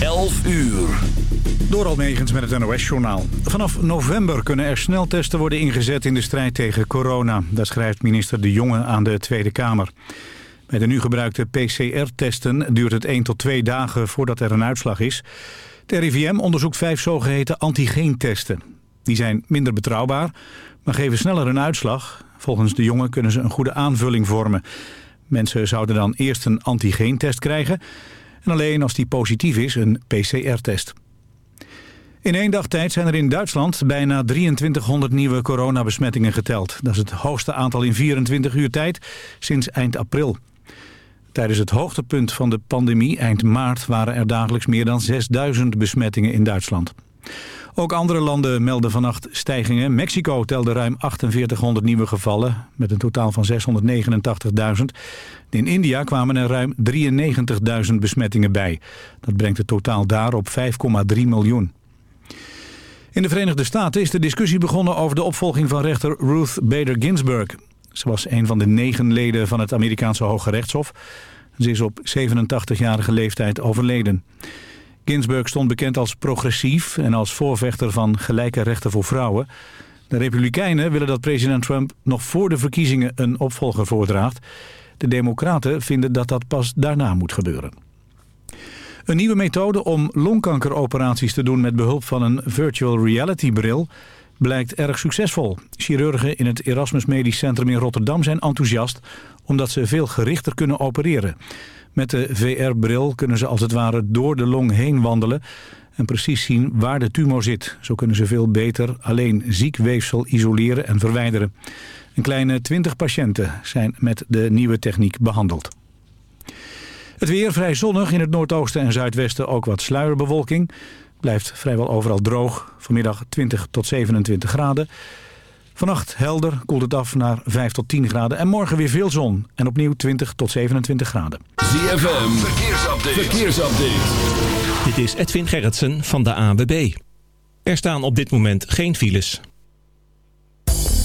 11 uur. Door Almegens met het NOS-journaal. Vanaf november kunnen er sneltesten worden ingezet in de strijd tegen corona. Dat schrijft minister De Jonge aan de Tweede Kamer. Bij de nu gebruikte PCR-testen duurt het 1 tot 2 dagen voordat er een uitslag is. Het RIVM onderzoekt vijf zogeheten antigeentesten. Die zijn minder betrouwbaar, maar geven sneller een uitslag. Volgens De Jonge kunnen ze een goede aanvulling vormen. Mensen zouden dan eerst een antigeentest krijgen... en alleen als die positief is een PCR-test. In één dag tijd zijn er in Duitsland bijna 2300 nieuwe coronabesmettingen geteld. Dat is het hoogste aantal in 24 uur tijd sinds eind april. Tijdens het hoogtepunt van de pandemie eind maart waren er dagelijks meer dan 6000 besmettingen in Duitsland. Ook andere landen melden vannacht stijgingen. Mexico telde ruim 4800 nieuwe gevallen met een totaal van 689.000. In India kwamen er ruim 93.000 besmettingen bij. Dat brengt het totaal daar op 5,3 miljoen. In de Verenigde Staten is de discussie begonnen over de opvolging van rechter Ruth Bader Ginsburg. Ze was een van de negen leden van het Amerikaanse Hoge Rechtshof. Ze is op 87-jarige leeftijd overleden. Ginsburg stond bekend als progressief en als voorvechter van gelijke rechten voor vrouwen. De Republikeinen willen dat president Trump nog voor de verkiezingen een opvolger voordraagt. De Democraten vinden dat dat pas daarna moet gebeuren. Een nieuwe methode om longkankeroperaties te doen met behulp van een virtual reality bril blijkt erg succesvol. Chirurgen in het Erasmus Medisch Centrum in Rotterdam zijn enthousiast omdat ze veel gerichter kunnen opereren. Met de VR-bril kunnen ze als het ware door de long heen wandelen en precies zien waar de tumor zit. Zo kunnen ze veel beter alleen ziek weefsel isoleren en verwijderen. Een kleine 20 patiënten zijn met de nieuwe techniek behandeld. Het weer vrij zonnig, in het noordoosten en zuidwesten ook wat sluierbewolking. Blijft vrijwel overal droog, vanmiddag 20 tot 27 graden. Vannacht helder, koelt het af naar 5 tot 10 graden. En morgen weer veel zon en opnieuw 20 tot 27 graden. ZFM, verkeersupdate. verkeersupdate. Dit is Edwin Gerritsen van de AWB. Er staan op dit moment geen files.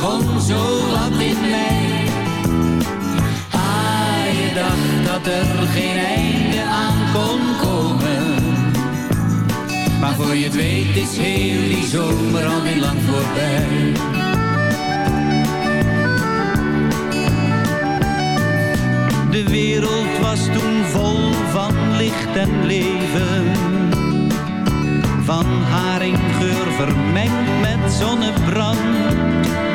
Begon zo wat in mei. Ah, je dacht dat er geen einde aan kon komen. Maar voor je het weet is heel die zomer alweer lang voorbij. De wereld was toen vol van licht en leven. Van haringgeur vermengd met zonnebrand.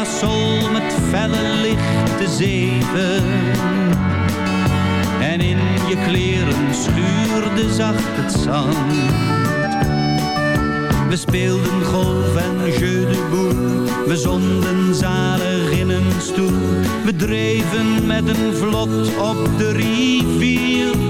Parasol met felle lichte zeven. En in je kleren schuurde zacht het zand. We speelden golf en jeu de boel. We zonden zalig in een stoel. We dreven met een vlot op de rivier.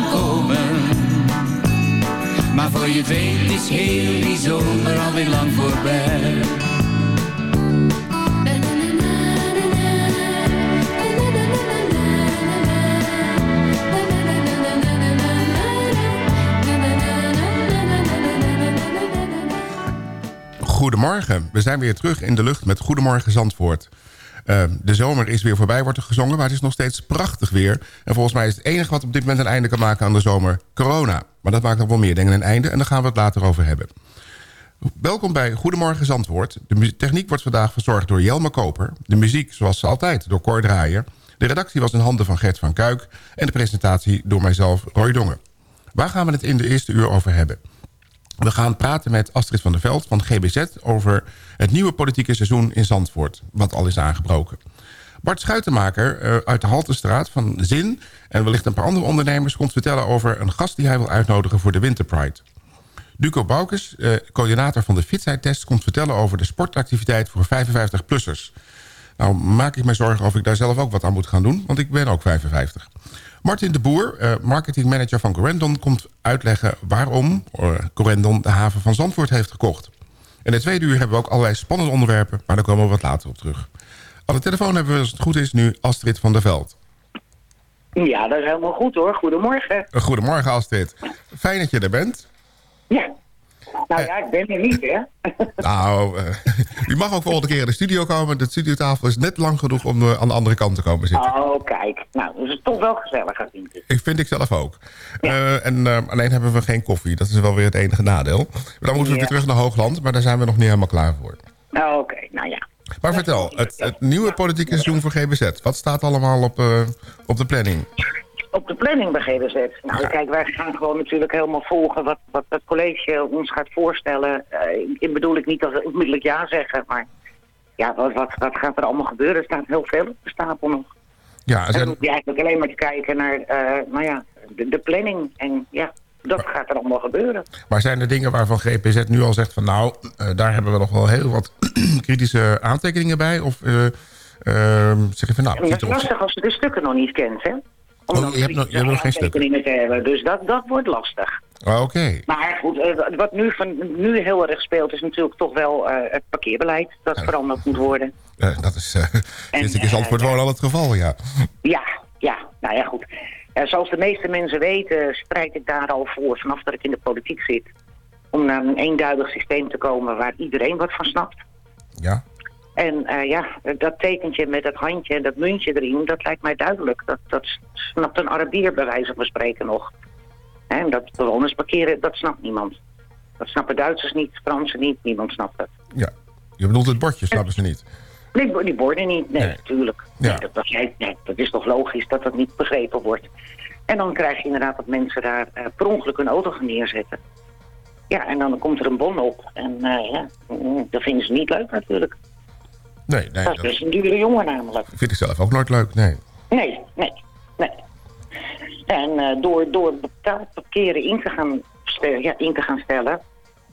Voor je weet is heel die zomer alweer lang voorbij. Goedemorgen, we zijn weer terug in de lucht met Goedemorgen Zandvoort. Uh, de zomer is weer voorbij, wordt er gezongen, maar het is nog steeds prachtig weer. En volgens mij is het enige wat op dit moment een einde kan maken aan de zomer corona. Maar dat maakt nog wel meer dingen een einde en daar gaan we het later over hebben. Welkom bij Goedemorgen Zandvoort. De techniek wordt vandaag verzorgd door Jelme Koper. De muziek, zoals altijd, door Cor Draaier. De redactie was in handen van Gert van Kuik. En de presentatie door mijzelf, Roy Dongen. Waar gaan we het in de eerste uur over hebben? We gaan praten met Astrid van der Veld van GBZ... over het nieuwe politieke seizoen in Zandvoort, wat al is aangebroken. Bart Schuitenmaker uh, uit de Haltestraat van Zin... en wellicht een paar andere ondernemers... komt vertellen over een gast die hij wil uitnodigen voor de Winter Pride. Duco Boukes, uh, coördinator van de fietsheidtest... komt vertellen over de sportactiviteit voor 55-plussers. Nou maak ik me zorgen of ik daar zelf ook wat aan moet gaan doen... want ik ben ook 55. Martin de Boer, uh, marketingmanager van Corendon... komt uitleggen waarom Corendon de haven van Zandvoort heeft gekocht. In de tweede uur hebben we ook allerlei spannende onderwerpen... maar daar komen we wat later op terug. Aan de telefoon hebben we, als het goed is, nu Astrid van der Veld. Ja, dat is helemaal goed hoor. Goedemorgen. Goedemorgen Astrid. Fijn dat je er bent. Ja. Nou ja, ik ben er niet, hè. Nou, uh, u mag ook volgende keer in de studio komen. De studiotafel is net lang genoeg om uh, aan de andere kant te komen zitten. Oh, kijk. Nou, dat is toch wel gezelliger, vind ik. Ik vind ik zelf ook. Ja. Uh, en alleen hebben we geen koffie. Dat is wel weer het enige nadeel. Maar dan moeten we ja. weer terug naar Hoogland, maar daar zijn we nog niet helemaal klaar voor. Nou, Oké, nou ja. Maar vertel, het, het nieuwe politieke seizoen voor GBZ. Wat staat allemaal op, eh, op de planning? Op de planning bij GBZ. Nou, kijk, wij gaan gewoon natuurlijk helemaal volgen wat, wat het college ons gaat voorstellen. Eh, ik bedoel ik niet dat we onmiddellijk ja zeggen, maar ja, wat, wat, wat gaat er allemaal gebeuren? Er staat heel veel op de stapel nog. Ja, En dan hoef je eigenlijk alleen maar te kijken naar, eh, nou ja, de, de planning. En ja, dat gaat er allemaal gebeuren. maar zijn er dingen waarvan GPZ nu al zegt van... nou, eh, daar hebben we nog wel heel wat kritische aantekeningen bij? Of eh, zeg je van nou... Dat is lastig als je de stukken nog niet kent, hè? Om Oh, dan je hebt nog- je hebt nog geen stukken? te hebben. Dus dat, dat wordt lastig. Ah, Oké, Maar goed, eh, wat nu, van, nu heel erg speelt is natuurlijk toch wel eh, het parkeerbeleid. Dat veranderd moet worden. Eh, dat is eh ik in eh, Zandvoort woon al het geval, ja. Ja, ja, nou ja goed. Eh, zoals de meeste mensen weten strijd ik daar al voor vanaf dat ik in de politiek zit. Om naar een eenduidig systeem te komen waar iedereen wat van snapt. Ja, En eh, ja, dat tekentje met dat handje en dat muntje erin, dat lijkt mij duidelijk. Dat, dat snapt een Arabier bij wijze van spreken nog. En dat bewoners parkeren, dat snapt niemand. Dat snappen Duitsers niet, Fransen niet, niemand snapt dat. ja. Je bedoelt het bordje, snappen ze niet. Die, die borden niet, nee, Nee. natuurlijk. Ja. Nee, dat, begrijp- nee, dat is toch logisch dat dat niet begrepen wordt. En dan krijg je inderdaad dat mensen daar eh, per ongeluk een auto gaan neerzetten. Ja, en dan komt er een bon op. En eh, ja, mm, dat vinden ze niet leuk natuurlijk. Nee, nee, Dat is dat een dure jongen namelijk. vind ik zelf ook nooit leuk, nee. Nee, nee, nee. En eh, door, door betaald parkeren in te, gaan stellen, ja, in te gaan stellen...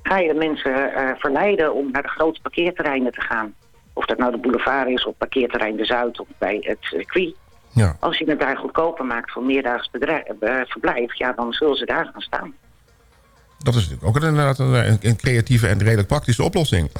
ga je de mensen eh, verleiden om naar de grote parkeerterreinen te gaan. Of dat nou de boulevard is, of parkeerterrein De Zuid, of bij het circuit. Ja, Als je het daar goedkoper maakt voor meerdaags eh, verblijf... ja, dan zullen ze daar gaan staan. dat is natuurlijk ook inderdaad een, een creatieve en redelijk praktische oplossing.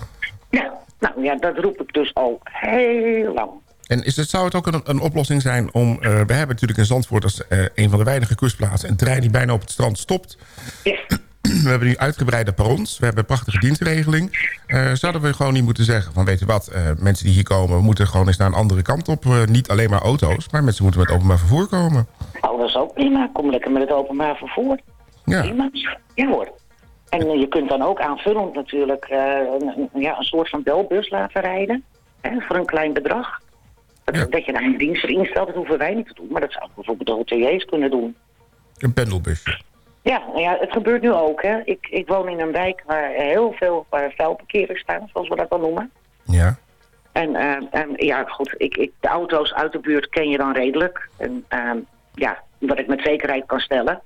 Ja, nou ja, dat roep ik dus al heel lang. En is het, zou het ook een, een oplossing zijn om... eh, we hebben natuurlijk in Zandvoort als eh, een van de weinige kustplaatsen... een trein die bijna op het strand stopt. Ja. We hebben nu uitgebreide perrons. We hebben een prachtige dienstregeling. Eh, zouden we gewoon niet moeten zeggen van... weet je wat, mensen die hier komen... moeten gewoon eens naar een andere kant op. Niet alleen maar auto's, maar mensen moeten met openbaar vervoer komen. Oh, dat is ook prima. Kom lekker met het openbaar vervoer. Ja, Prima. Ja hoor. En eh, je kunt dan ook aanvullend natuurlijk eh, een, ja, een soort van belbus laten rijden. Hè, voor een klein bedrag. Dat, Ja. dat je daar een dienst voor instelt, dat hoeven wij niet te doen. Maar dat zou bijvoorbeeld de hoteliers kunnen doen. een pendelbusje. Ja, nou ja, het gebeurt nu ook. Hè. Ik, ik woon in een wijk waar heel veel uh, vuilparkeerders staan, zoals we dat dan noemen. Ja, En, eh, en ja, goed, ik, ik, de auto's uit de buurt ken je dan redelijk. En eh, ja, wat ik met zekerheid kan stellen,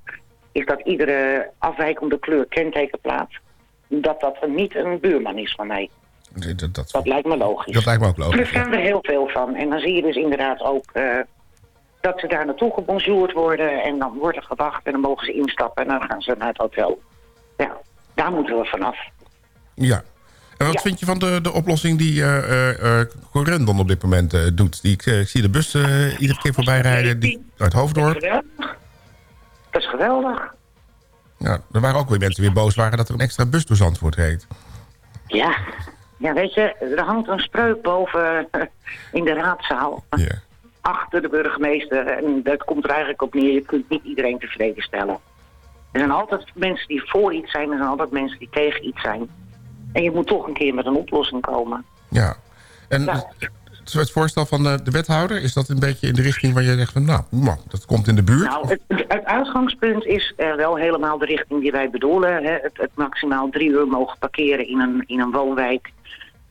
is dat iedere afwijkende kleur kentekenplaat, dat dat niet een buurman is van mij. dat, dat, dat, Dat lijkt me logisch. dat lijkt me ook logisch. ja. staan er heel veel van. En dan zie je dus inderdaad ook eh, dat ze daar naartoe gebonjourd worden. En dan wordt er gewacht en dan mogen ze instappen en dan gaan ze naar het hotel. Ja, daar moeten we vanaf. Ja. En wat Ja. vind je van de, de oplossing die eh, Corendon op dit moment doet? Die, ik, ik zie de bus eh, iedere keer voorbij rijden die, uit Hoofddorp. Dat is geweldig. Ja, er waren ook weer mensen weer boos waren dat er een extra bus door Zandvoort reed. Ja. ja, weet je, er hangt een spreuk boven eh, in de raadzaal. Ja. Achter de burgemeester. En dat komt er eigenlijk op neer. Je kunt niet iedereen tevreden stellen. Er zijn altijd mensen die voor iets zijn. Er zijn altijd mensen die tegen iets zijn. En je moet toch een keer met een oplossing komen. ja. En Ja. Het- voorstel van de, de wethouder, is dat een beetje in de richting waar je zegt van nou, dat komt in de buurt? Nou, het, het uitgangspunt is eh, wel helemaal de richting die wij bedoelen. Hè. Het, het maximaal drie uur mogen parkeren in een, in een woonwijk.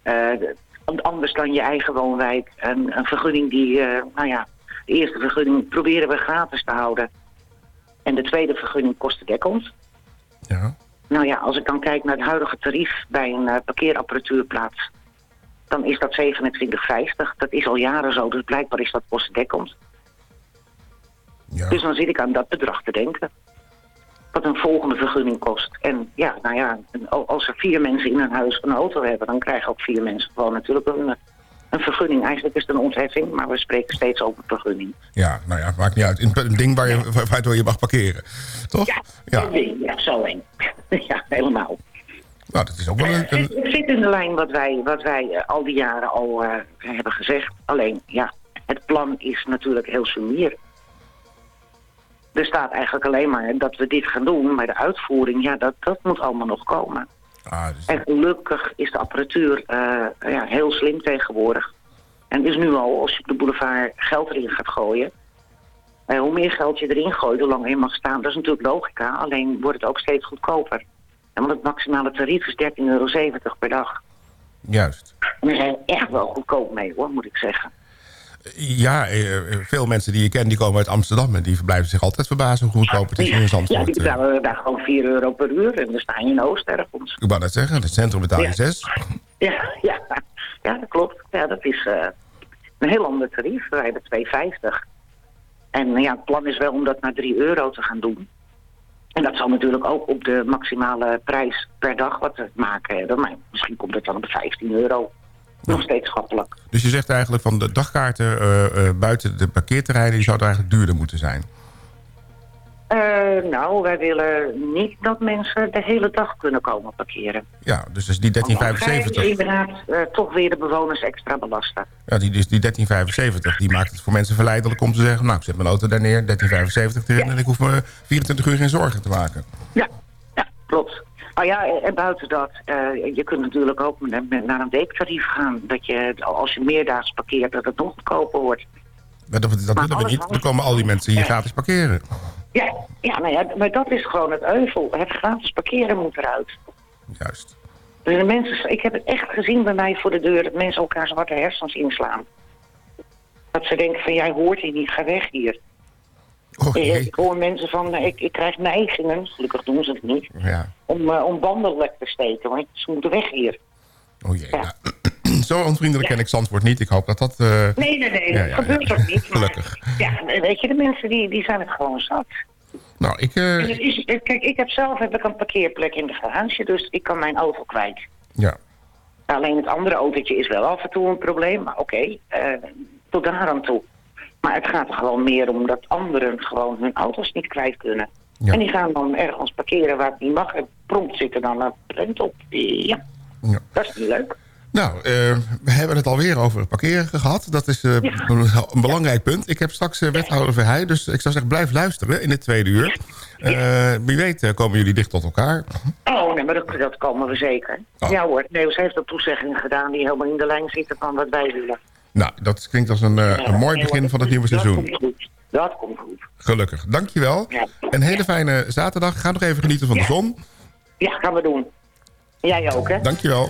Eh, de- anders dan je eigen woonwijk. Een, een vergunning die, eh, nou ja, de eerste vergunning proberen we gratis te houden. En de tweede vergunning kostendekkend. ja. Nou ja, als ik dan kijk naar het huidige tarief bij een parkeerapparatuurplaats... dan is dat 27,50. Dat is al jaren zo, dus blijkbaar is dat kostendekkend. ja. Dus dan zit ik aan dat bedrag te denken. Wat een volgende vergunning kost. En ja, nou ja, als er vier mensen in een huis een auto hebben... dan krijgen ook vier mensen gewoon natuurlijk een, eh, een vergunning. Eigenlijk is het een ontheffing, maar we spreken steeds over vergunning. ja, nou ja, maakt niet uit. Een, een ding waar je, waar- je mag parkeren. Toch? Ja, Ja. ding. ja zo één. ja, helemaal. Nou, dat is ook wel een... een- Het zit in de lijn wat wij, wat wij eh, al die jaren al eh, hebben gezegd. Alleen, ja, het plan is natuurlijk heel sumier. Er staat eigenlijk alleen maar dat we dit gaan doen, maar de uitvoering, ja, dat, dat moet allemaal nog komen. Ah, dus... En gelukkig is de apparatuur eh, ja, heel slim tegenwoordig. En is nu al, als je op de boulevard geld erin gaat gooien... eh, hoe meer geld je erin gooit, hoe langer je mag staan. Dat is natuurlijk logica, alleen wordt het ook steeds goedkoper. En want het maximale tarief is 13,70 euro per dag. Juist. En daar zijn we echt wel goedkoop mee, hoor, moet ik zeggen. Ja, eh, eh, veel mensen die je kent, die komen uit Amsterdam... en die verblijven zich altijd verbazen hoe goedkoop het is in ja, Zandvoort. die eh. betalen daar gewoon 4 euro per uur en dan sta je in Oost ergens. Ik wou net zeggen, het centrum betaal je Ja. 6. Ja, ja, ja, dat klopt. Ja, dat is een heel ander tarief. Wij hebben 2,50. En ja, het plan is wel om dat naar 3 euro te gaan doen. En dat zal natuurlijk ook op de maximale prijs per dag wat te maken hebben. Maar misschien komt het dan op 15 euro. Nog steeds schappelijk. Dus je zegt eigenlijk van de dagkaarten eh, eh, buiten de parkeerterreinen... die zouden eigenlijk duurder moeten zijn. Eh, nou, wij willen niet dat mensen de hele dag kunnen komen parkeren. Ja, dus is die Dan ga je 1375... inderdaad eh, toch weer de bewoners extra belasten. Ja, die, dus die 1375 die maakt het voor mensen verleidelijk om te zeggen... nou, ik zet mijn auto daar neer, 1375 erin... en ik hoef me 24 uur geen zorgen te maken. Ja, ja klopt. Maar ja, en buiten dat, eh, je kunt natuurlijk ook naar een weektarief gaan. Dat je, als je meerdaags parkeert, dat het nog goedkoper wordt. Maar dat, dat Maar willen we niet. Dan komen al die mensen hier Ja. gratis parkeren. Ja, ja, nou ja, maar dat is gewoon het euvel. Het gratis parkeren moet eruit. Juist. Dus de mensen, ik heb het echt gezien bij mij voor de deur, dat mensen elkaar zwarte hersens inslaan. Dat ze denken van, jij hoort hier niet, ga weg hier. Oh Ik, hoor mensen van, ik, ik krijg neigingen, gelukkig doen ze het niet, Ja. om, eh, om banden lek te steken. Want ze moeten weg hier. Oh jee. Ja. Nou, zo onvriendelijk ken ik Zandvoort niet. Ik hoop dat dat... eh, Nee, nee, nee, Ja, dat ja, gebeurt ja. ook niet. Gelukkig. Ja, weet je, de mensen die, die zijn het gewoon zat. Nou, ik... eh, het is, kijk, ik heb zelf heb ik een parkeerplek in de garage, dus ik kan mijn auto kwijt. ja. Alleen het andere autootje is wel af en toe een probleem, maar oké, eh, tot daar aan toe. Maar het gaat er gewoon meer om dat anderen gewoon hun auto's niet kwijt kunnen. Ja. En die gaan dan ergens parkeren waar het niet mag. En prompt zit er dan een print op. Ja, ja. dat is niet leuk. Nou, eh, we hebben het alweer over parkeren gehad. Dat is eh, Ja. een, een belangrijk punt. Ik heb straks eh, wethouder Verheij, dus ik zou zeggen blijf luisteren in het tweede uur. Wie weet komen jullie dicht tot elkaar. Oh, nee, maar dat, dat komen we zeker. Oh. Ja hoor, Neus heeft ook toezeggingen gedaan die helemaal in de lijn zitten van wat wij willen. Nou, dat klinkt als een, een mooi begin van het nieuwe Dat seizoen. komt goed. Dat komt goed. Gelukkig. Dankjewel. Ja. Een hele fijne zaterdag. Ga nog even genieten van de zon. Ja, gaan we doen. Jij ook, hè? Dankjewel.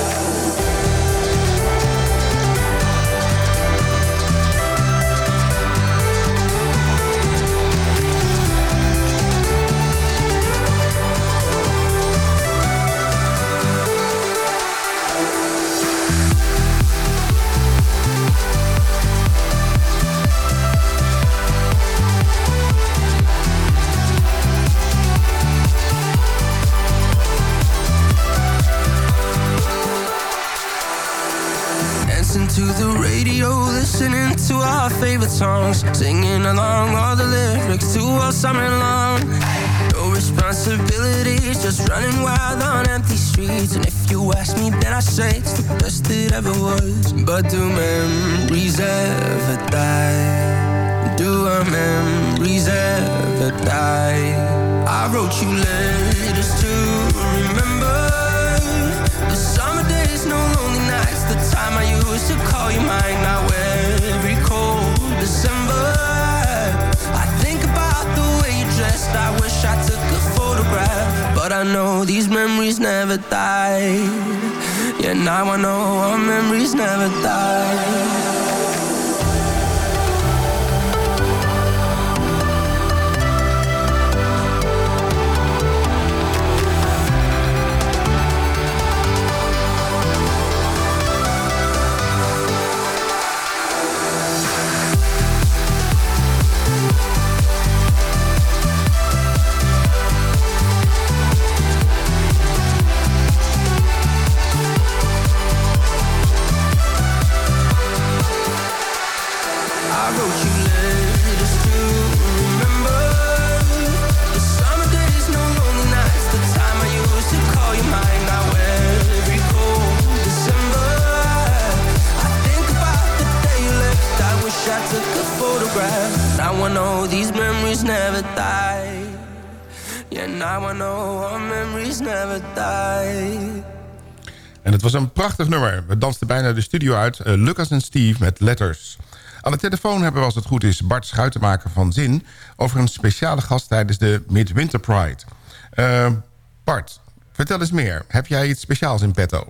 was. Now I know our memories never die. En het was een prachtig nummer. We dansten bijna de studio uit. Uh, Lucas en Steve met Letters. Aan de telefoon hebben we als het goed is Bart Schuitenmaker van Zin... over een speciale gast tijdens de Midwinter Pride. Uh, Bart, vertel eens meer. Heb jij iets speciaals in petto?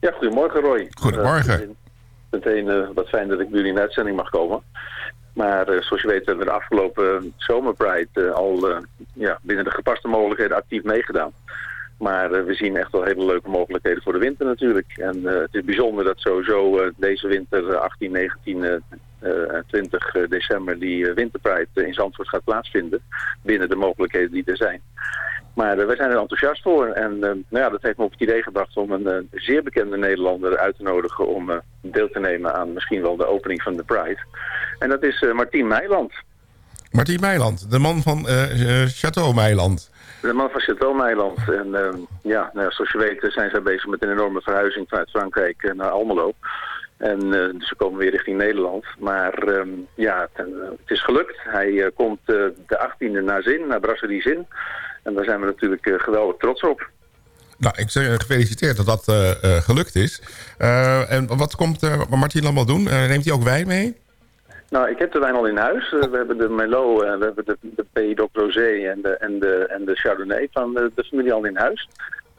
Ja, goedemorgen Roy. Goedemorgen. Uh, meteen uh, wat fijn dat ik bij jullie in de uitzending mag komen. Maar uh, zoals je weet hebben we de afgelopen zomerpride al ja, binnen de gepaste mogelijkheden actief meegedaan. Maar we zien echt wel hele leuke mogelijkheden voor de winter natuurlijk. En het is bijzonder dat sowieso deze winter 18, 19, 20 december die winterpride in Zandvoort gaat plaatsvinden. Binnen de mogelijkheden die er zijn. Maar uh, wij zijn er enthousiast voor. En uh, nou ja, dat heeft me op het idee gebracht om een uh, zeer bekende Nederlander uit te nodigen om deel te nemen aan misschien wel de opening van de Pride. En dat is Martien Meiland. Martien Meiland, de man van Chateau Meiland. De man van Chateau Meiland. En ja, nou, zoals je weet zijn zij bezig met een enorme verhuizing vanuit Frankrijk naar Almelo. En uh, dus we komen weer richting Nederland. Maar um, ja, het, het, is gelukt. Hij uh, komt de 18e naar Zin, naar Brasserie Zin. En daar zijn we natuurlijk geweldig trots op. Nou, ik zeg gefeliciteerd dat dat gelukt is. en wat komt Martin allemaal doen? neemt hij ook wijn mee? Nou, ik heb de wijn al in huis. we hebben de Merlot, we hebben de, de Pays d'Oc Rosé en de, en, de, en de Chardonnay van de, de familie al in huis.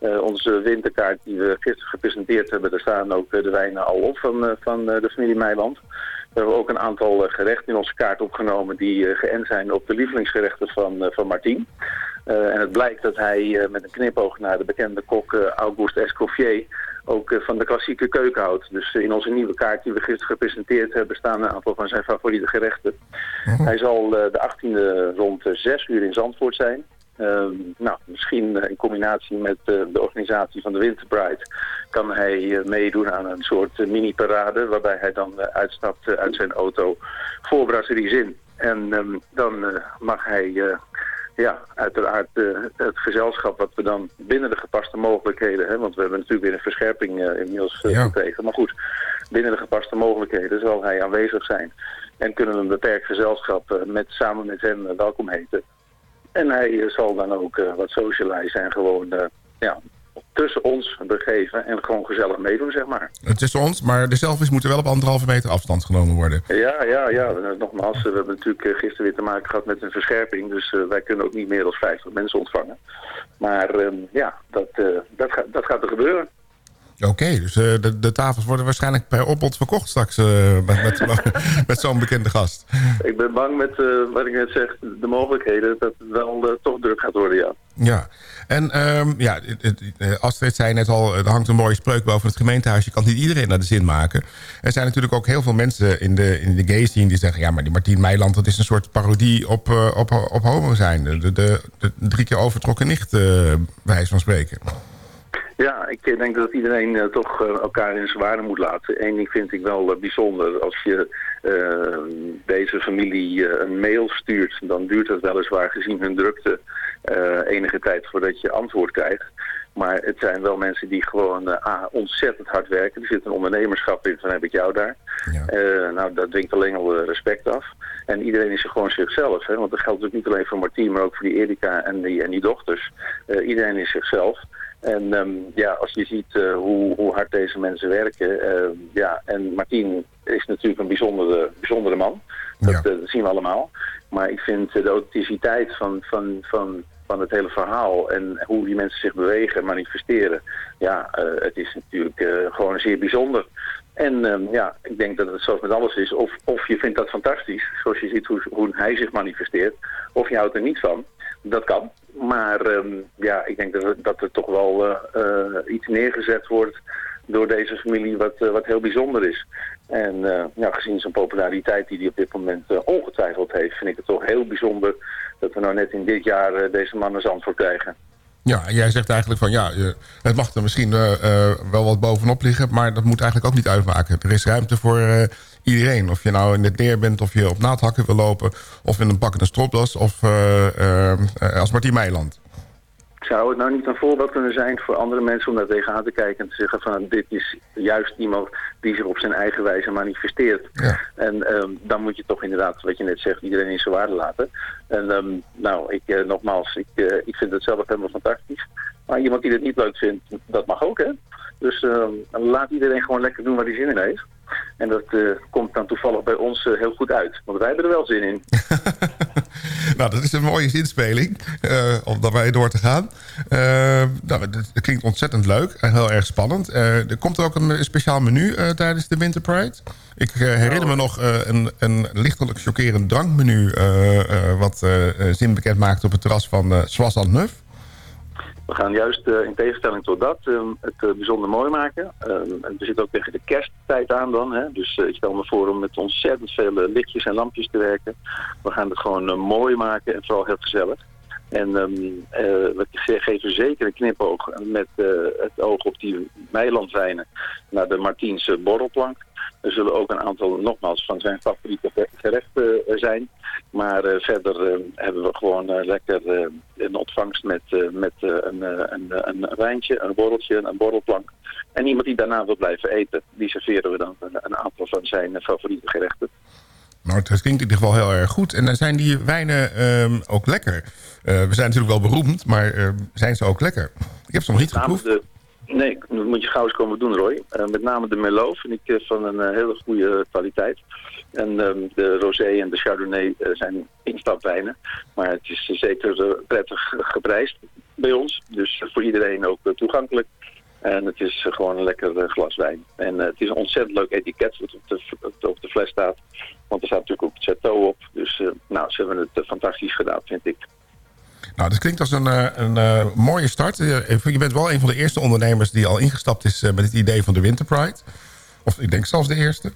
Uh, onze winterkaart die we gisteren gepresenteerd hebben, daar staan ook de wijnen al op van, uh, van uh, de familie Meiland. We hebben ook een aantal gerechten in onze kaart opgenomen die geënt zijn op de lievelingsgerechten van, van Martien. en het blijkt dat hij met een knipoog naar de bekende kok Auguste Escoffier ook van de klassieke keuken houdt. Dus in onze nieuwe kaart die we gisteren gepresenteerd hebben staan een aantal van zijn favoriete gerechten. -huh. Hij zal de 18e rond 6 uur in Zandvoort zijn. Uh, nou, misschien in combinatie met uh, de organisatie van de Winterpride kan hij uh, meedoen aan een soort mini-parade waarbij hij dan uitstapt uit zijn auto voor Brasserie Zin. En um, dan mag hij ja, uiteraard het gezelschap wat we dan binnen de gepaste mogelijkheden, hè, want we hebben natuurlijk weer een verscherping inmiddels ja. gekregen, maar goed, binnen de gepaste mogelijkheden zal hij aanwezig zijn en kunnen we een beperkt gezelschap met, samen met hem welkom heten. En hij zal dan ook uh, wat socializen en gewoon uh, ja, tussen ons begeven en gewoon gezellig meedoen, zeg maar. Tussen ons, maar de selfies moeten wel op anderhalve meter afstand genomen worden. Ja, ja, ja. Nogmaals, we hebben natuurlijk gisteren weer te maken gehad met een verscherping. Dus wij kunnen ook niet meer dan 50 mensen ontvangen. Maar um, ja, dat, dat, ga, dat gaat er gebeuren. Oké, okay, dus uh, de, de, tafels worden waarschijnlijk per opbod verkocht straks uh, met, met, met zo'n bekende gast. Ik ben bang met, uh, wat ik net zeg, de mogelijkheden dat het wel toch druk gaat worden, ja. Ja, en um, ja, het, het, Astrid zei net al, er hangt een mooie spreuk boven het gemeentehuis. Je kan niet iedereen naar de zin maken. Er zijn natuurlijk ook heel veel mensen in de, in de gay scene die zeggen... ja, maar die Martien Meiland, dat is een soort parodie op, op, op homo zijn. De, de, de, drie keer overtrokken nicht, wijs van spreken. Ja, ik denk dat iedereen uh, toch uh, elkaar in zijn waarde moet laten. Eén ding vind ik wel uh, bijzonder. Als je deze familie een mail stuurt, dan duurt het weliswaar gezien hun drukte enige tijd voordat je antwoord krijgt. Maar het zijn wel mensen die gewoon ah, ontzettend hard werken. Er zit een ondernemerschap in, van heb ik jou daar. Ja. nou, dat dwingt alleen al respect af. En iedereen is er gewoon zichzelf. Hè? Want dat geldt natuurlijk niet alleen voor Martien, maar ook voor die Erika en die, en die dochters. iedereen is zichzelf. En um, ja, als je ziet uh, hoe, hoe, hard deze mensen werken. Uh, ja, en Martien is natuurlijk een bijzondere, bijzondere man. Dat, ja. uh, dat, zien we allemaal. Maar ik vind de authenticiteit van, van, van, van het hele verhaal en hoe die mensen zich bewegen, manifesteren. Ja, het is natuurlijk gewoon zeer bijzonder. En um, ja, ik denk dat het zoals met alles is. Of, of je vindt dat fantastisch, zoals je ziet hoe, hoe hij zich manifesteert. Of je houdt er niet van. Dat kan. Maar um, ja, ik denk dat, dat er toch wel uh, iets neergezet wordt door deze familie wat, uh, wat heel bijzonder is. En ja, gezien zijn populariteit die hij op dit moment ongetwijfeld heeft, vind ik het toch heel bijzonder dat we nou net in dit jaar deze man zand voor krijgen. Ja, jij zegt eigenlijk van ja, het mag er misschien wel wat bovenop liggen... maar dat moet eigenlijk ook niet uitmaken. Er is ruimte voor iedereen. Of je nou in het neer bent, of je op naadhakken wil lopen... of in een pakkende stropdas, of als Martien Meiland. Zou het nou niet een voorbeeld kunnen zijn voor andere mensen om daar tegenaan te kijken en te zeggen van dit is juist iemand die zich op zijn eigen wijze manifesteert. En ehm, dan moet je toch inderdaad, wat je net zegt, iedereen in zijn waarde laten. En ehm, nou, ik, eh, nogmaals, ik, eh, ik vind het zelf helemaal fantastisch. Maar iemand die het niet leuk vindt, dat mag ook hè. Dus ehm, laat iedereen gewoon lekker doen waar hij zin in heeft. En dat eh, komt dan toevallig bij ons eh, heel goed uit. Want wij hebben er wel zin in. Nou, dat is een mooie zinspeling eh, om daarbij door te gaan. Eh, nou, dat, dat klinkt ontzettend leuk en heel erg spannend. Eh, er komt er ook een speciaal menu eh, tijdens de Winter Pride. Ik herinner me nog eh, een, een lichtelijk chockerend drankmenu... eh, eh, wat eh, Zin bekend maakte op het terras van uh, Soissant Neuf. We gaan juist eh, in tegenstelling tot dat ehm, het eh, bijzonder mooi maken. Ehm, en we zitten ook tegen de kersttijd aan dan. Hè? Dus eh, ik stel me voor om met ontzettend veel lichtjes en lampjes te werken. We gaan het gewoon mooi maken en vooral heel gezellig. En ehm, eh, we ge- geven zeker een knipoog met eh, het oog op die meilandwijnen naar de Martiense borrelplank. Er zullen ook een aantal, nogmaals, van zijn favoriete ge- gerechten eh, zijn. Maar verder eh, hebben we gewoon lekker een ontvangst met, met een, een, een wijntje, een borreltje, een borrelplank. En iemand die daarna wil blijven eten, die serveren we dan een, aantal van zijn favoriete gerechten. Nou, het klinkt in ieder geval heel erg goed. En dan zijn die wijnen ehm, ook lekker. Eh, we zijn natuurlijk wel beroemd, maar ehm, zijn ze ook lekker? Ik heb ze nog niet geproefd. de- nee, dat moet je gauw eens komen doen, Roy. Eh, met name de Merlot vind ik eh, van een hele goede kwaliteit. En ehm, de Rosé en de Chardonnay zijn instapwijnen. Maar het is zeker prettig geprijsd bij ons. Dus voor iedereen ook toegankelijk. En het is gewoon een lekker glas wijn. En het is een ontzettend leuk etiket wat op de, wat op de fles staat. Want er staat natuurlijk ook het Chateau op. Dus eh, nou, ze hebben het eh, fantastisch gedaan, vind ik. Nou, dat klinkt als een, eh, een mooie start. Je bent wel een van de eerste ondernemers die al ingestapt is met het idee van de Winter Pride. Of ik denk zelfs de eerste.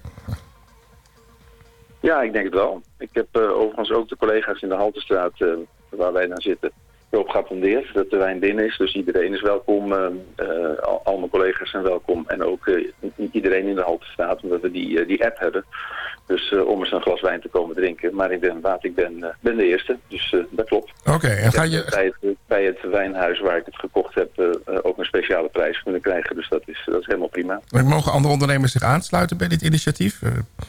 Ja, ik denk het wel. Ik heb overigens ook de collega's in de Haltestraat, waar wij dan zitten, erop geattendeerd dat de wijn binnen is. Dus iedereen is welkom. eh, eh, al, al mijn collega's zijn welkom. En ook i- iedereen in de Haltestraat, omdat we die, die app hebben. Dus om eens een glas wijn te komen drinken. Maar ik ben, eh, ben de eerste. Dus dat klopt. Oké, en ga Ik je... Bij het, bij het wijnhuis waar ik het gekocht heb ook een speciale prijs kunnen krijgen. Dus dat is, dat is helemaal prima. Mogen andere ondernemers zich aansluiten bij dit initiatief?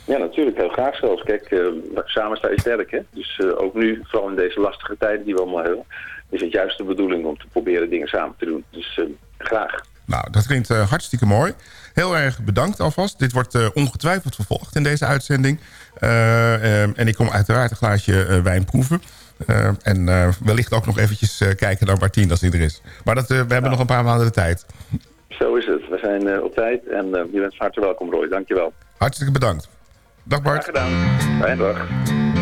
Ja, natuurlijk. Heel graag zelfs. Kijk, samen sta je sterk, hè. Dus ook nu, vooral in deze lastige tijden die we allemaal hebben, is het juist de bedoeling om te proberen dingen samen te doen. Dus eh, graag. Nou, dat klinkt eh, hartstikke mooi. Heel erg bedankt alvast. Dit wordt eh, ongetwijfeld vervolgd in deze uitzending. En ik kom uiteraard een glaasje wijn proeven. En wellicht ook nog eventjes kijken naar Martien als die er is. Maar dat, we hebben nog een paar maanden de tijd. Zo is het. We zijn op tijd en je bent van harte welkom, Roy. Dankjewel. Hartstikke bedankt. Dag Bart. Graag gedaan. Fijne dag.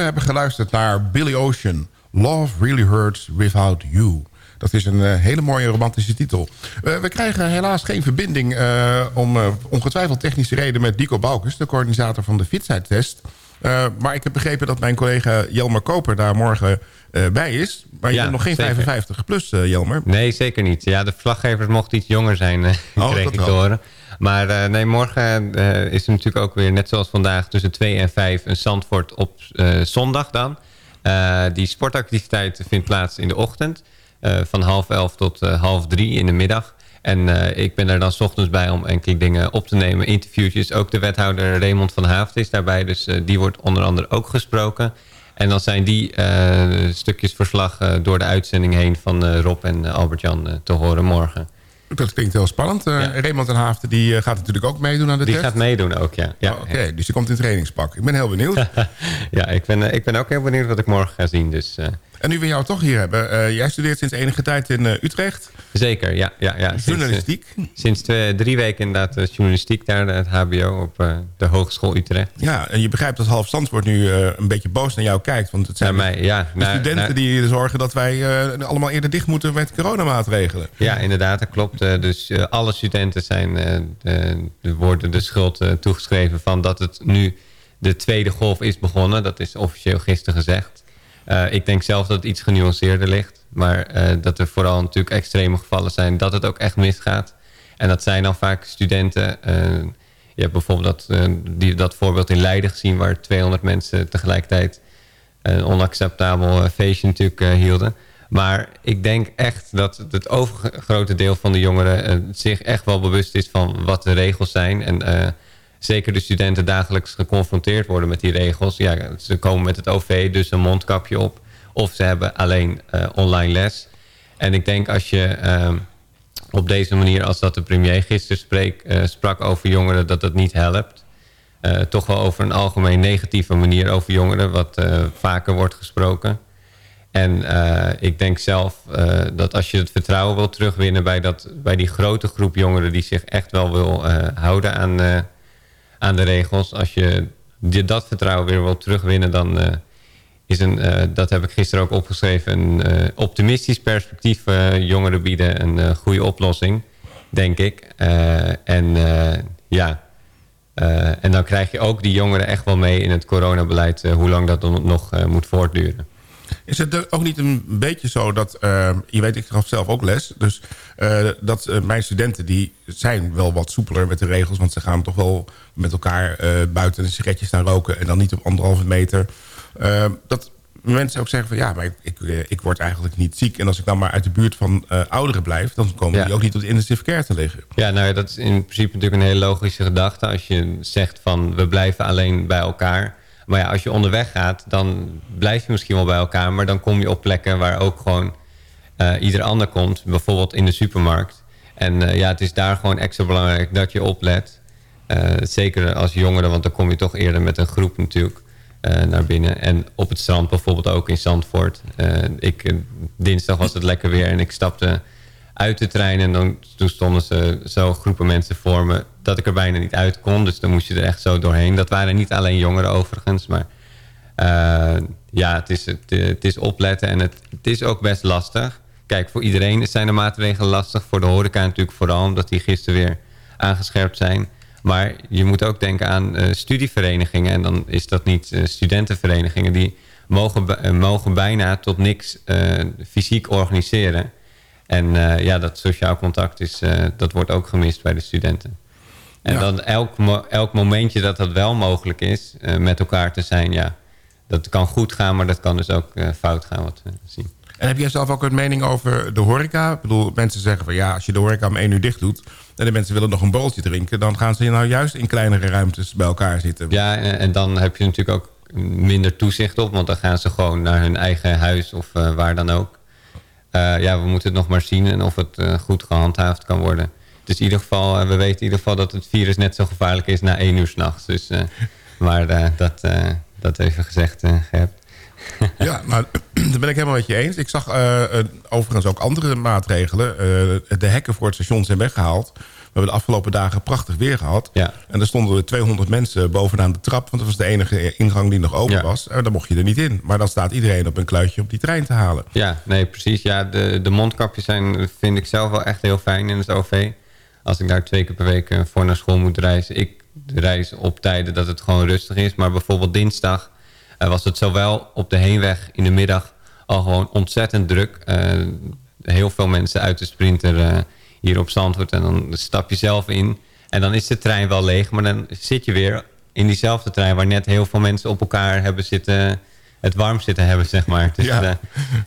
We hebben geluisterd naar Billy Ocean. Love Really Hurts Without You. Dat is een eh, hele mooie romantische titel. Eh, we krijgen helaas geen verbinding eh, om ongetwijfeld technische reden... met Dico Baukes, de coördinator van de fietsheidtest. Eh, maar ik heb begrepen dat mijn collega Jelmer Koper daar morgen bij is. Maar je Ja, bent nog geen zeker. 55 plus, Jelmer. Nee, zeker niet. Ja, de verslaggevers mochten iets jonger zijn, Oh, kreeg dat ik te wel. horen. Maar eh, nee, morgen eh, is er natuurlijk ook weer, net zoals vandaag, tussen 2 en 5 een Zandvoort op eh, zondag dan. Die sportactiviteit vindt plaats in de ochtend. van half elf tot half drie in de middag. En ik ben er dan 's ochtends bij om enkele dingen op te nemen. Interviewtjes. Ook de wethouder Raymond van Haaft is daarbij. Dus die wordt onder andere ook gesproken. En dan zijn die stukjes verslag door de uitzending heen van Rob en Albert-Jan te horen morgen. Dat klinkt heel spannend. Eh Raymond en Haafden die, eh, gaat natuurlijk ook meedoen aan de Die test. gaat meedoen ook, ja. ja Oh, Oké, dus die komt in trainingspak. Ik ben heel benieuwd. ja, ik ben, ik ben ook heel benieuwd wat ik morgen ga zien. Dus, eh, En nu we jou toch hier hebben. eh, jij studeert sinds enige tijd in eh, Utrecht. zeker, ja. ja, ja. Eh, Journalistiek. Sinds twee, drie weken inderdaad journalistiek daar, het hbo op de Hogeschool Utrecht. Ja, en je begrijpt dat half Zandvoort nu een beetje boos naar jou kijkt. Want het zijn Naar mij, ja. de Naar- studenten naar- die zorgen dat wij allemaal eerder dicht moeten met coronamaatregelen. Ja, inderdaad, dat klopt. Dus alle studenten zijn, de, de worden de schuld toegeschreven van dat het nu de tweede golf is begonnen. Dat is officieel gisteren gezegd. Eh, ik denk zelf dat het iets genuanceerder ligt. Maar eh, dat er vooral natuurlijk extreme gevallen zijn dat het ook echt misgaat. En dat zijn dan vaak studenten. eh, je hebt bijvoorbeeld dat, die, dat voorbeeld in Leiden gezien... waar 200 mensen tegelijkertijd een onacceptabel feestje natuurlijk hielden. Maar ik denk echt dat het overgrote deel van de jongeren zich echt wel bewust is van wat de regels zijn. En zeker de studenten dagelijks geconfronteerd worden met die regels. Ja, ze komen met het OV, dus een mondkapje op. Of ze hebben alleen eh, online les. En ik denk als je ehm, op deze manier, als dat de premier gisteren eh, sprak over jongeren, dat dat niet helpt. Eh, toch wel over een algemeen negatieve manier over jongeren, wat vaker wordt gesproken. En ik denk zelf dat als je het vertrouwen wil terugwinnen bij, dat, bij die grote groep jongeren die zich echt wel wil houden aan, aan de regels. Als je dat vertrouwen weer wil terugwinnen, dan eh, is een, eh, dat heb ik gisteren ook opgeschreven, een eh, optimistisch perspectief eh, jongeren bieden een goede oplossing, denk ik. En ja, en dan krijg je ook die jongeren echt wel mee in het coronabeleid, hoe lang dat nog moet voortduren. Is het ook niet een beetje zo dat... eh, je weet, ik gaf zelf ook les. Dus eh, dat eh, mijn studenten die zijn wel wat soepeler met de regels. Want ze gaan toch wel met elkaar buiten een sigaretje staan roken. En dan niet op anderhalve meter. Dat mensen ook zeggen van... ja, maar ik, ik, ik word eigenlijk niet ziek. En als ik dan maar uit de buurt van ouderen blijf... dan komen Ja. die ook niet de intensive care te liggen. Ja, nou ja, dat is in principe natuurlijk een hele logische gedachte. Als je zegt van we blijven alleen bij elkaar. Maar ja, als je onderweg gaat, dan blijf je misschien wel bij elkaar. Maar dan kom je op plekken waar ook gewoon eh, ieder ander komt. Bijvoorbeeld in de supermarkt. En eh, ja, het is daar gewoon extra belangrijk dat je oplet. Eh, zeker als jongere, want dan kom je toch eerder met een groep natuurlijk naar binnen. En op het strand bijvoorbeeld ook in Zandvoort. Ik, dinsdag was het lekker weer en ik stapte uit de trein. En dan, toen stonden ze zo groepen mensen voor me dat ik er bijna niet uit kon. Dus dan moest je er echt zo doorheen. Dat waren niet alleen jongeren overigens, maar... eh, ja, het is, het, het is opletten en het, het is ook best lastig. Kijk, voor iedereen zijn de maatregelen lastig. Voor de horeca natuurlijk vooral, omdat die gisteren weer aangescherpt zijn. Maar je moet ook denken aan eh, studieverenigingen. En dan is dat niet eh, studentenverenigingen. Die mogen, mogen bijna tot niks fysiek organiseren. En ja, dat sociaal contact is, dat wordt ook gemist bij de studenten. En Ja. dan elk, elk momentje dat dat wel mogelijk is, eh, met elkaar te zijn, ja, dat kan goed gaan, maar dat kan dus ook eh, fout gaan, wat we zien. En heb jij zelf ook een mening over de horeca? Ik bedoel, mensen zeggen van ja, als je de horeca om één uur dicht doet... en de mensen willen nog een borreltje drinken... dan gaan ze nou juist in kleinere ruimtes bij elkaar zitten. Ja, en, en dan heb je natuurlijk ook minder toezicht op, want dan gaan ze gewoon naar hun eigen huis of eh, waar dan ook. Ja, we moeten het nog maar zien en of het goed gehandhaafd kan worden. Dus in ieder geval, eh, we weten in ieder geval dat het virus net zo gevaarlijk is na één uur s'nachts. Dus, eh, maar eh, dat, dat even gezegd, Gert. Ja, nou, daar ben ik helemaal met je eens. Ik zag overigens ook andere maatregelen. De hekken voor het station zijn weggehaald. hebben de afgelopen dagen prachtig weer gehad. Ja. En er stonden er 200 mensen bovenaan de trap... want dat was de enige ingang die nog open Ja. was. En dan mocht je er niet in. Maar dan staat iedereen op een kluitje op die trein te halen. Ja, nee, precies. Ja, de, de mondkapjes zijn, vind ik zelf wel echt heel fijn in het OV. Als ik daar twee keer per week eh, voor naar school moet reizen. Ik reis op tijden dat het gewoon rustig is. Maar bijvoorbeeld dinsdag eh, was het zowel op de heenweg in de middag al gewoon ontzettend druk. Eh, heel veel mensen uit de sprinter hier op Zandvoort. En dan stap je zelf in. En dan is de trein wel leeg. Maar dan zit je weer in diezelfde trein... waar net heel veel mensen op elkaar hebben zitten... het warm zitten hebben, zeg maar. Dus, Ja.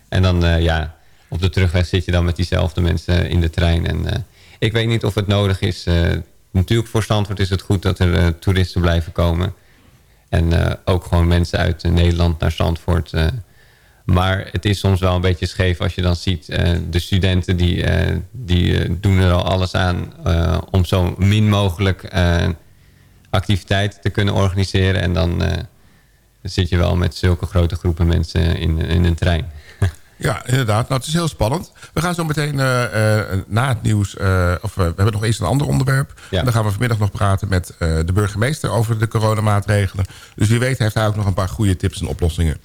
en dan, ja, op de terugweg zit je dan met diezelfde mensen in de trein. En ik weet niet of het nodig is. Eh, natuurlijk voor Zandvoort is het goed dat er eh, toeristen blijven komen. En eh, ook gewoon mensen uit Nederland naar Zandvoort. maar het is soms wel een beetje scheef als je dan ziet... eh, de studenten die, die doen er al alles aan... om zo min mogelijk activiteiten te kunnen organiseren. En dan zit je wel met zulke grote groepen mensen in, in een trein. Ja, inderdaad. Nou, het is heel spannend. We gaan zo meteen eh, eh, na het nieuws... eh, of we hebben nog eens een ander onderwerp. En dan gaan we vanmiddag nog praten met de burgemeester... over de coronamaatregelen. Dus wie weet heeft hij ook nog een paar goede tips en oplossingen.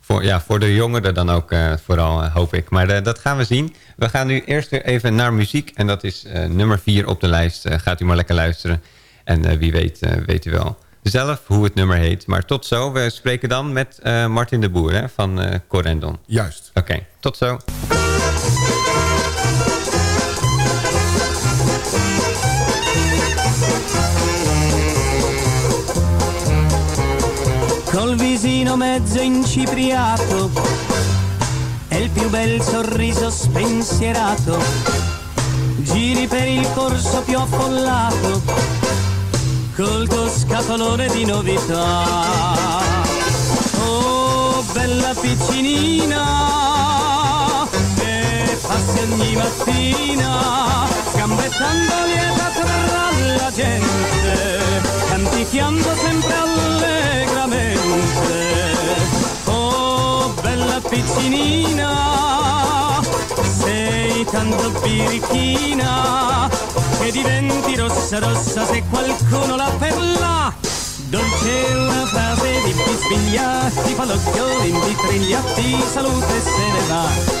Voor, ja, voor de jongeren dan ook vooral, hoop ik. Maar dat gaan we zien. We gaan nu eerst weer even naar muziek. En dat is nummer 4 op de lijst. Gaat u maar lekker luisteren. En wie weet, weet u wel zelf hoe het nummer heet. Maar tot zo. We spreken dan met eh, Martin de Boer hè, van eh Corendon. Juist. Oké, tot zo. col visino mezzo incipriato e il più bel sorriso spensierato. Giri per il corso più affollato col tuo scatolone di novità. Oh, bella piccinina, che passi ogni mattina, gambettando lieta tra la gente, canticchiando sempre allegramente. Oh, bella piccinina, sei tanto birichina, che diventi rossa rossa se qualcuno la perla. Dolce una frase di bisbigliati, falocchioli invitrigliati, salute se ne va.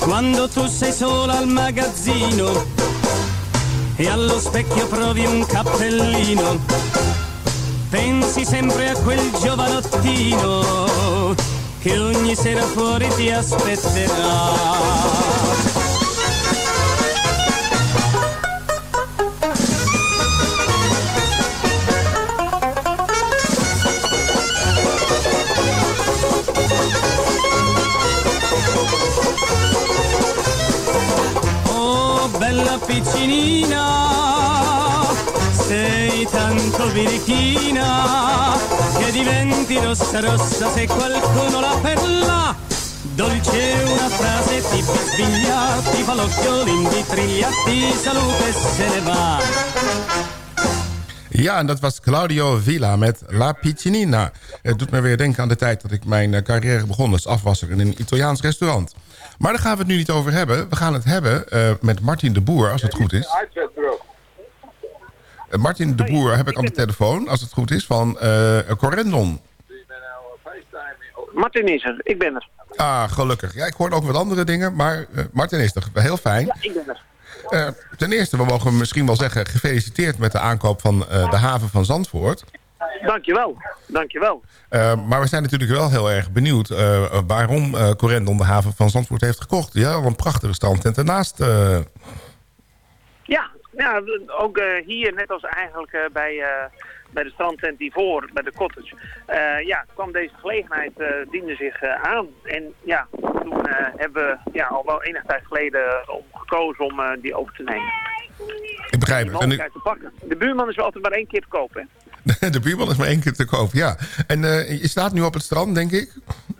Quando tu sei sola al magazzino e allo specchio provi un cappellino, pensi sempre a quel giovanottino che ogni sera fuori ti aspetterà. Oh, piccinina, tanto birichina che diventi rossa rossa se qualcuno la perla. Dolce una frase ti bisbiglia, ti fa l'occhio l'invitriglia, ti salute e se ne va. Ja, en dat was Claudio Villa met La Piccinina. Het doet me weer denken aan de tijd dat ik mijn eh, carrière begon als afwasser in een Italiaans restaurant. Maar daar gaan we het nu niet over hebben. We gaan het hebben eh, met Martin de Boer, als het goed is. Eh, Martin de Boer heb ik aan de telefoon, als het goed is, van eh Corendon. Martin is er, ik ben er. Ah, gelukkig. Ja, ik hoorde ook wat andere dingen, maar eh, Martin is toch heel fijn. Ja, ik ben er. Eh, ten eerste, we mogen misschien wel zeggen... gefeliciteerd met de aankoop van eh, de haven van Zandvoort. Dankjewel, dankjewel. Uh, maar we zijn natuurlijk wel heel erg benieuwd... Uh, waarom uh, Corendon de haven van Zandvoort heeft gekocht. Ja, al een prachtige strandtent ernaast. Uh. Ja, ja, ook hier, net als eigenlijk bij, bij de strandtent hiervoor, bij de cottage... ja, kwam deze gelegenheid, diende zich aan. En ja, toen hebben we ja, al wel enige tijd geleden om gekozen om die over te nemen. Ik begrijp het. De, te pakken. de buurman is wel altijd maar één keer te kopen. De buurman is maar één keer te koop, ja. En uh, je staat nu op het strand, denk ik?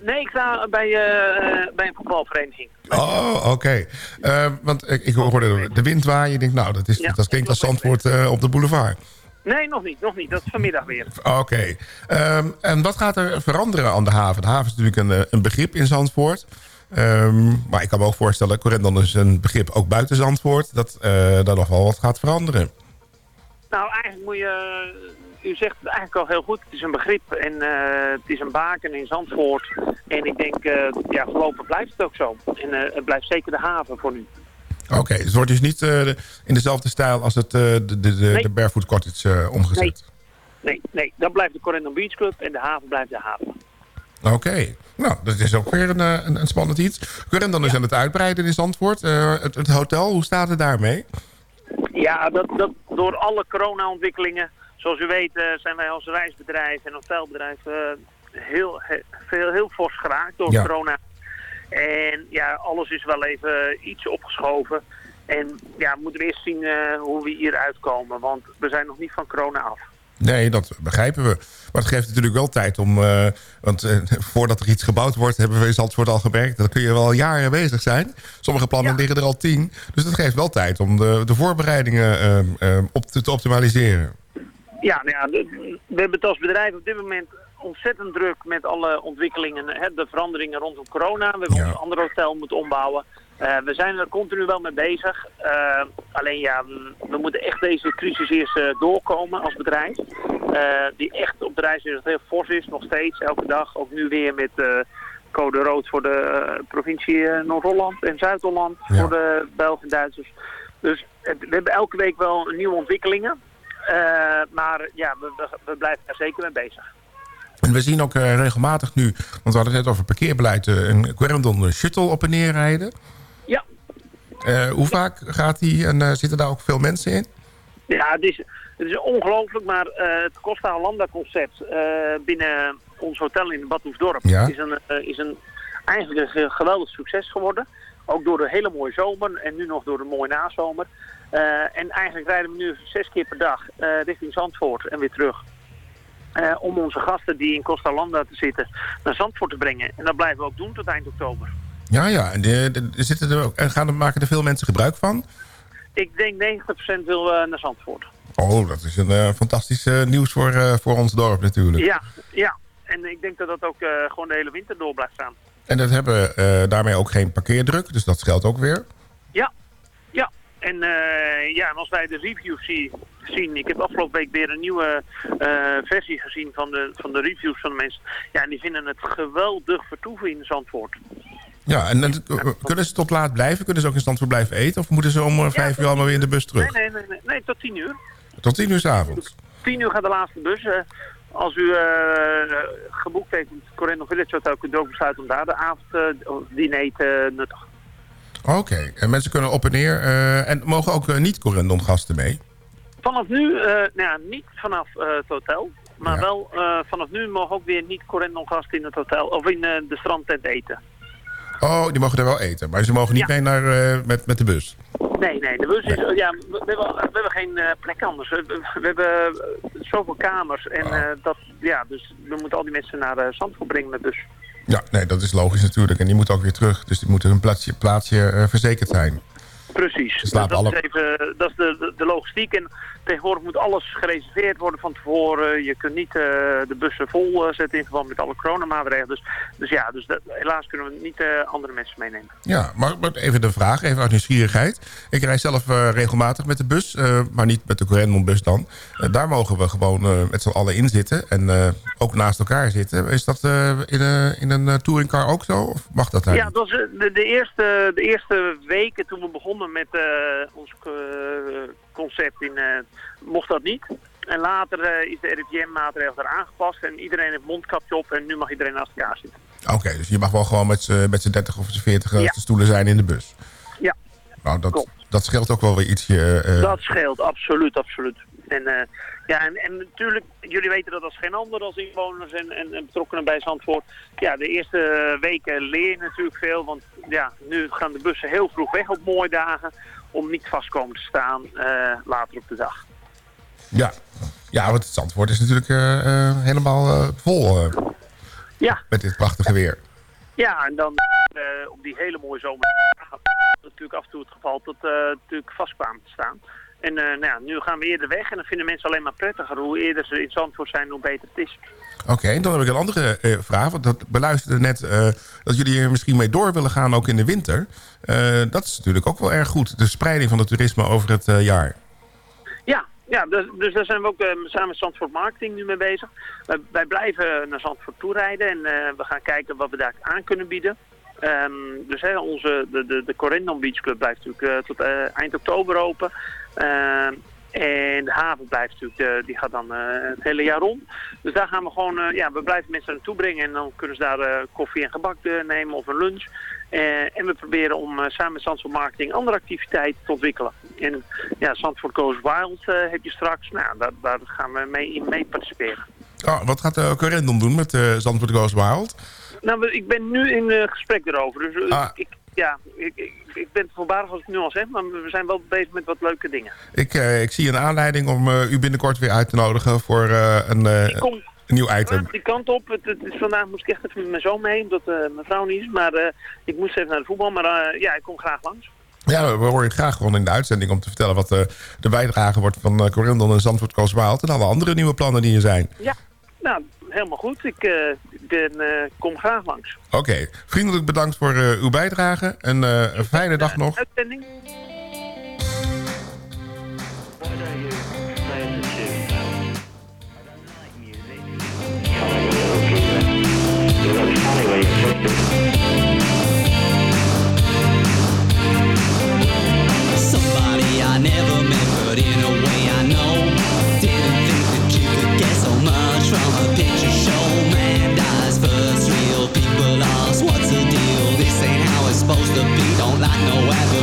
Nee, ik sta bij, uh, bij een voetbalvereniging. Oh, oké. Okay. Uh, want ik, ik hoorde de wind waaien. Ik denk, nou, dat, is, ja, dat klinkt als Zandvoort op de boulevard. Nee, nog niet, nog niet. Dat is vanmiddag weer. Oké. Ehm, en wat gaat er veranderen aan de haven? De haven is natuurlijk een, eh, een begrip in Zandvoort. Ehm, maar ik kan me ook voorstellen, Corendon is een begrip ook buiten Zandvoort... dat daar nog wel wat gaat veranderen. Nou, eigenlijk moet je... U zegt het eigenlijk al heel goed. Het is een begrip en uh, het is een baken in Zandvoort. En ik denk, uh, ja, voorlopig blijft het ook zo. En uh, het blijft zeker de haven voor nu. Oké, okay, dus het wordt dus niet in dezelfde stijl als het, de, de, de, nee. de Barefoot Cottage omgezet? Nee. nee, nee, dat blijft de Corendon Beach Club en de haven blijft de haven. Oké, okay. nou, dat is ook weer een, een, een spannend iets. Corendon is ja. aan het uitbreiden in Zandvoort. Het, het hotel, hoe staat het daarmee? Ja, dat, dat, door alle corona-ontwikkelingen, zoals u weet, uh, zijn wij als reisbedrijf en hotelbedrijf uh, heel, he, veel, heel fors geraakt door ja. corona. En ja, alles is wel even iets opgeschoven. En ja, moeten we eerst zien uh, hoe we hier uitkomen, want we zijn nog niet van corona af. Nee, dat begrijpen we. Maar het geeft natuurlijk wel tijd om... Uh, want uh, voordat er iets gebouwd wordt, hebben we in Zandvoort al gemerkt... dan kun je wel jaren bezig zijn. Sommige plannen ja. liggen er al tien. Dus dat geeft wel tijd om de, de voorbereidingen uh, op te, te, optimaliseren. Ja, nou ja we hebben het als bedrijf op dit moment ontzettend druk... met alle ontwikkelingen, hè, de veranderingen rondom corona. We hebben ja. ons andere hotel moeten ombouwen... Uh, we zijn er continu wel mee bezig. Uh, alleen ja, we, moeten echt deze crisis eerst uh, doorkomen als bedrijf. die echt op de reis is, heel fors is, nog steeds, elke dag. Ook nu weer met code rood voor de provincie Noord-Holland en Zuid-Holland. Ja. Voor de Belgen en Duitsers. Dus we hebben elke week wel nieuwe ontwikkelingen. Maar ja, we, we, we blijven daar zeker mee bezig. En we zien ook regelmatig nu, want we hadden het net over parkeerbeleid... een Querendon shuttle op en neer rijden. Ja. Uh, hoe vaak gaat die en uh, zitten daar ook veel mensen in? Ja, het is, het is ongelooflijk, maar uh, het Costa Hollanda concept binnen ons hotel in Bad Hoefdorp ja. is, een, is een, eigenlijk een geweldig succes geworden. Ook door de hele mooie zomer en nu nog door de mooie nazomer. en eigenlijk rijden we nu zes keer per dag richting Zandvoort en weer terug. om onze gasten die in Costa Hollanda te zitten naar Zandvoort te brengen. En dat blijven we ook doen tot eind oktober. Ja, ja. En de, zitten er ook, en gaan, maken er veel mensen gebruik van? Ik denk 90% wil uh, naar Zandvoort. Oh, dat is een uh, fantastisch uh, nieuws voor, voor ons dorp natuurlijk. Ja, ja. En ik denk dat dat ook gewoon de hele winter door blijft staan. En dat hebben daarmee ook geen parkeerdruk, dus dat geldt ook weer? Ja, ja. En ja, en als wij de reviews zien, zien, ik heb afgelopen week weer een nieuwe versie gezien van de, van de reviews van de mensen. Ja, en die vinden het geweldig vertoeven in Zandvoort. Ja, en, en kunnen ze tot laat blijven? Kunnen ze ook in stand blijven eten? Of moeten ze om vijf uur allemaal weer in de bus terug? Nee, nee, nee, nee, nee tot tien uur. Tot tien uur s avonds? Tien uur gaat de laatste bus. Uh, als u uh, geboekt heeft in het Corendon Village Hotel, kunt u ook besluiten om daar de avonddiner uh, te nuttigen. Oké, okay. en mensen kunnen op en neer. en mogen ook niet Corendon gasten mee? Vanaf nu, nou ja, niet vanaf het hotel. Maar ja. wel vanaf nu mogen ook weer niet Corendon gasten in het hotel of in de strandtent eten. Oh, die mogen er wel eten. Maar ze mogen niet ja. mee naar, uh, met, met de bus? Nee, nee. De bus is... Nee. Ja, we, hebben, we hebben geen uh, plek anders. We, we hebben zoveel kamers. En uh, dat, ja, dus we moeten al die mensen naar Zandvoort brengen met bus. Ja, nee, dat is logisch natuurlijk. En die moeten ook weer terug. Dus die moeten hun plaatsje, plaatsje verzekerd zijn. Precies. Dus dat, alle... is even, dat is de, de, de logistiek. En tegenwoordig moet alles gereserveerd worden van tevoren. Je kunt niet uh, de bussen vol uh, zetten in verband met alle coronamaatregelen. Dus, dus ja, dus dat, helaas kunnen we niet uh, andere mensen meenemen. Ja, maar even de vraag, even uit nieuwsgierigheid. Ik reis zelf regelmatig met de bus, maar niet met de Corendon-bus dan. daar mogen we gewoon met z'n allen in zitten en ook naast elkaar zitten. Is dat in, een, in een touringcar ook zo? Of mag dat daar Ja, dat was de, de, eerste, de eerste weken toen we begonnen met ons concept in, uh, mocht dat niet. En later uh, is de RIVM-maatregel er aangepast en iedereen heeft mondkapje op en nu mag iedereen naast elkaar zitten. Oké, okay, dus je mag wel gewoon met z'n 30 of z'n 40 ja. stoelen zijn in de bus? Ja. Nou, dat, dat scheelt ook wel weer ietsje. Uh, dat scheelt, absoluut, absoluut. En, uh, ja, en, en natuurlijk, jullie weten dat als geen ander als inwoners en, en, en betrokkenen bij Zandvoort. Ja, de eerste weken leer je natuurlijk veel, want ja, nu gaan de bussen heel vroeg weg op mooie dagen om niet vast komen te staan uh, later op de dag. Ja, ja want het Zandvoort is natuurlijk uh, uh, helemaal vol ja. met dit prachtige weer. Ja, en dan eh, op die hele mooie zomer natuurlijk af en toe het geval dat eh natuurlijk vast kwamen te staan. En eh, nou ja, nu gaan we eerder weg en dan vinden mensen alleen maar prettiger. Hoe eerder ze in Zandvoort zijn, hoe beter het is. Oké, dan heb ik een andere eh, vraag. Want dat beluisterde net eh, dat jullie er misschien mee door willen gaan ook in de winter. Dat is natuurlijk ook wel erg goed. De spreiding van het toerisme over het jaar. Ja, ja dus, dus daar zijn we ook samen met Zandvoort Marketing nu mee bezig. Wij, wij blijven naar Zandvoort toerijden en eh, we gaan kijken wat we daar aan kunnen bieden. Ehm, dus onze, de, de, de Corendon Beach Club blijft natuurlijk eh, tot eh, eind oktober open. Ehm, en de haven blijft natuurlijk, eh, die gaat dan het hele jaar rond. Dus daar gaan we gewoon, ja, we blijven mensen naartoe brengen en dan kunnen ze daar koffie en gebak nemen of een lunch. En we proberen om samen met Zandvoort Marketing andere activiteiten te ontwikkelen. En ja, Zandvoort Goes Wild heb je straks. Nou, daar, daar gaan we mee, in mee participeren. Oh, wat gaat de Corendon doen met Zandvoort Goes Wild? Nou, ik ben nu in eh, gesprek erover. Dus eh, Ah. ik, ja, ik, ik, ik ben voorbarig als ik nu al zeg, maar we zijn wel bezig met wat leuke dingen. Ik, eh, ik zie een aanleiding om u binnenkort weer uit te nodigen voor een, kom- een nieuw item. Die kant op. Het, het is vandaag moest ik echt even met mijn zoon mee, omdat mijn vrouw niet is. Maar ik moest even naar de voetbal. Maar ja, ik kom graag langs. Ja, we horen je graag gewoon in de uitzending om te vertellen wat de bijdrage wordt van Corendon en Zandvoort Goes Wild. En alle andere nieuwe plannen die er zijn. Ja, nou, helemaal goed. Ik eh, ben, eh, kom graag langs. Oké, vriendelijk bedankt voor eh, uw bijdrage. En eh, een fijne dag nog. Uitzending. I know ever.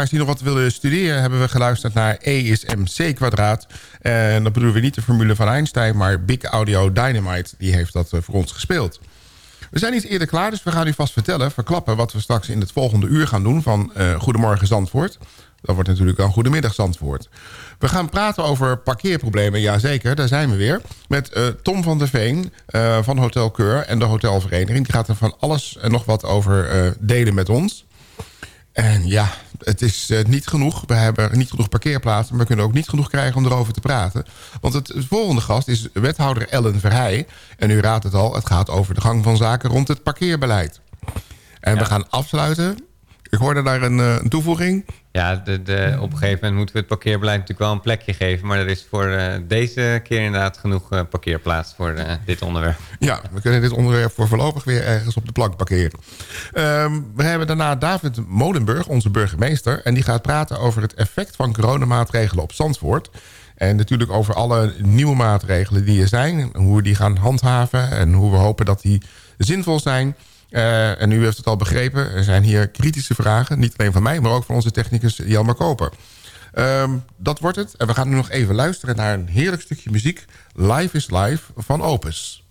Luisteraars die nog wat willen studeren... hebben we geluisterd naar E is mc kwadraat. En dat bedoelen we niet de formule van Einstein... maar Big Audio Dynamite, die heeft dat eh, voor ons gespeeld. We zijn iets eerder klaar, dus we gaan u vast vertellen... verklappen wat we straks in het volgende uur gaan doen... van eh, Goedemorgen Zandvoort. Dat wordt natuurlijk dan Goedemiddag Zandvoort. We gaan praten over parkeerproblemen, jazeker, daar zijn we weer. Met eh, Tom van der Veen van Hotel Keur en de Hotelvereniging. Die gaat er van alles en nog wat over delen met ons. En ja, het is eh, niet genoeg. We hebben niet genoeg parkeerplaatsen... maar we kunnen ook niet genoeg krijgen om erover te praten. Want het volgende gast is wethouder Ellen Verheij. En u raadt het al, het gaat over de gang van zaken rond het parkeerbeleid. En we gaan afsluiten. Ik hoorde daar een, eh, een toevoeging. Ja, de, de, op een gegeven moment moeten we het parkeerbeleid natuurlijk wel een plekje geven. Maar er is voor eh, deze keer inderdaad genoeg eh, parkeerplaats voor dit onderwerp. Ja, we kunnen dit onderwerp voor voorlopig weer ergens op de plank parkeren. Ehm, we hebben daarna David Molenburg, onze burgemeester. En die gaat praten over het effect van coronamaatregelen op Zandvoort. En natuurlijk over alle nieuwe maatregelen die er zijn. en Hoe we die gaan handhaven. En hoe we hopen dat die zinvol zijn. Eh, en u heeft het al begrepen. Er zijn hier kritische vragen. Niet alleen van mij, maar ook van onze technicus Jelmer Koper. Ehm, dat wordt het. En we gaan nu nog even luisteren naar een heerlijk stukje muziek. Life is Life van Opus.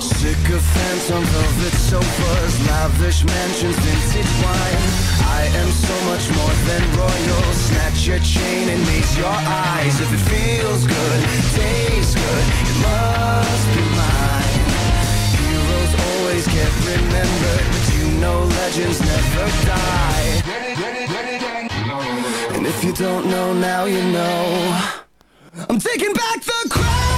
Sycophants on velvet sofas, lavish mansions, vintage. I am so much more than royal. Snatch your chain and raise your eyes. If it feels good, tastes good, it must be mine. Heroes always get remembered, but you know legends never die. And if you don't know now, you know. I'm taking back the crown.